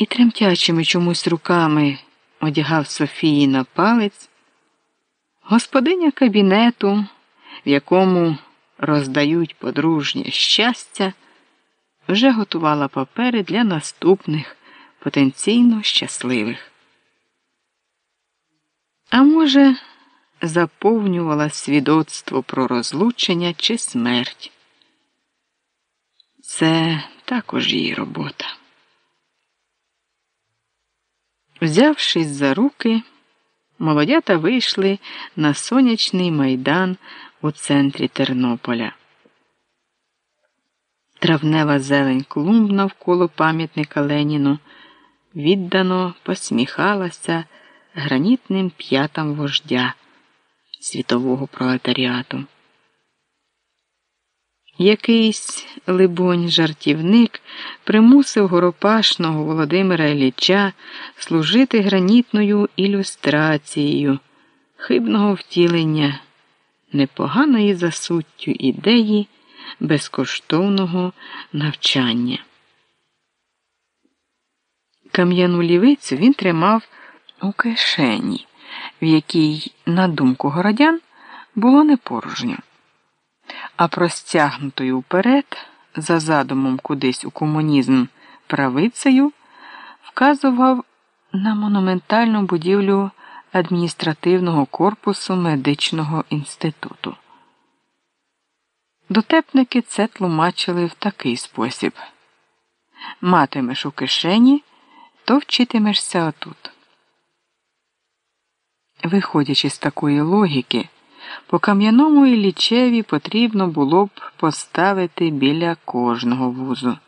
і тремтячими чомусь руками одягав Софії на палець, господиня кабінету, в якому роздають подружнє щастя, вже готувала папери для наступних потенційно щасливих. А може, заповнювала свідоцтво про розлучення чи смерть. Це також її робота. Взявшись за руки, молодята вийшли на сонячний майдан у центрі Тернополя. Травнева зелень клумб навколо пам'ятника Леніну віддано посміхалася гранітним п'ятам вождя світового пролетаріату. Якийсь, либонь, жартівник примусив горопашного Володимира Ілліча служити гранітною ілюстрацією хибного втілення непоганої за суттю ідеї безкоштовного навчання. Кам'яну лівицю він тримав у кишені, в якій, на думку городян, було не порожньо а простягнутою вперед, за задумом кудись у комунізм правицею, вказував на монументальну будівлю адміністративного корпусу медичного інституту. Дотепники це тлумачили в такий спосіб матимеш у кишені, то вчитимешся отут. Виходячи з такої логіки, по кам'яному Іллічеві потрібно було б поставити біля кожного вузу,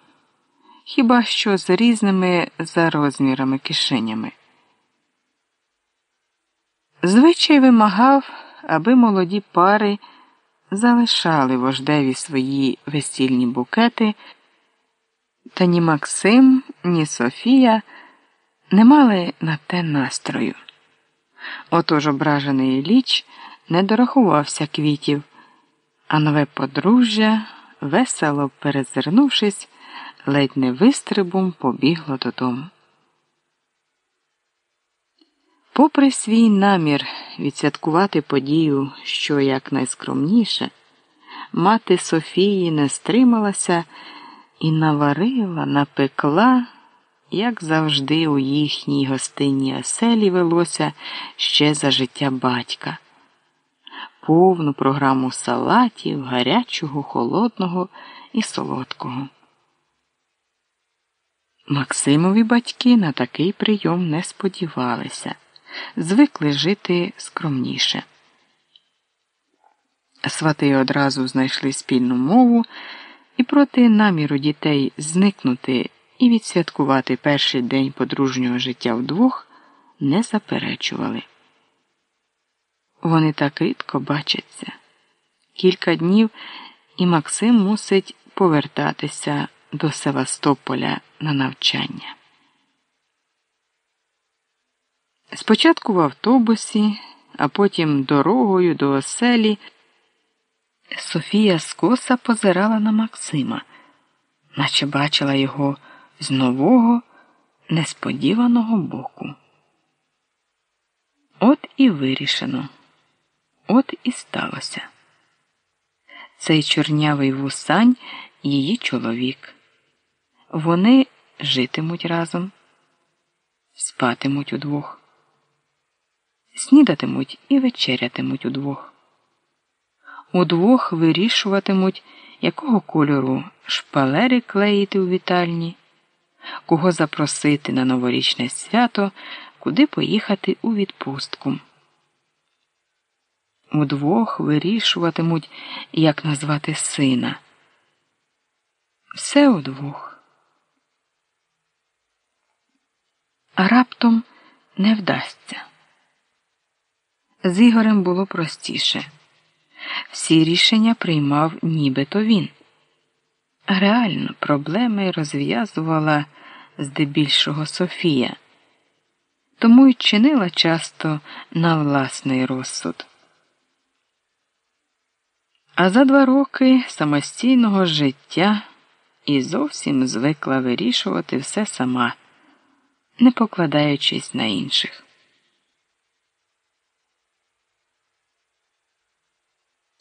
хіба що з різними за розмірами кишенями. Звичай вимагав, аби молоді пари залишали вождеві свої весільні букети, та ні Максим, ні Софія не мали на те настрою. Отож ображений Ліч не дорахувався квітів, а нове подружжя, весело перезирнувшись, ледь не вистрибом побігло додому. Попри свій намір відсвяткувати подію, що якнайскромніше, мати Софії не стрималася і наварила, напекла, як завжди, у їхній гостинній оселі велося ще за життя батька повну програму салатів, гарячого, холодного і солодкого. Максимові батьки на такий прийом не сподівалися, звикли жити скромніше. Свати одразу знайшли спільну мову і проти наміру дітей зникнути і відсвяткувати перший день подружнього життя вдвох не заперечували. Вони так рідко бачаться. Кілька днів і Максим мусить повертатися до Севастополя на навчання. Спочатку в автобусі, а потім дорогою до оселі Софія скоса позирала на Максима, наче бачила його з нового, несподіваного боку. От і вирішено. От і сталося. Цей чорнявий вусань її чоловік. Вони житимуть разом, спатимуть удвох, снідатимуть і вечерятимуть удвох. Удвох вирішуватимуть, якого кольору шпалери клеїти у вітальні, кого запросити на новорічне свято, куди поїхати у відпустку удвох вирішуватимуть, як назвати сина. Все удвох. А раптом не вдасться. З Ігорем було простіше. Всі рішення приймав нібито він. Реально проблеми розв'язувала здебільшого Софія, тому й чинила часто на власний розсуд. А за два роки самостійного життя і зовсім звикла вирішувати все сама, не покладаючись на інших.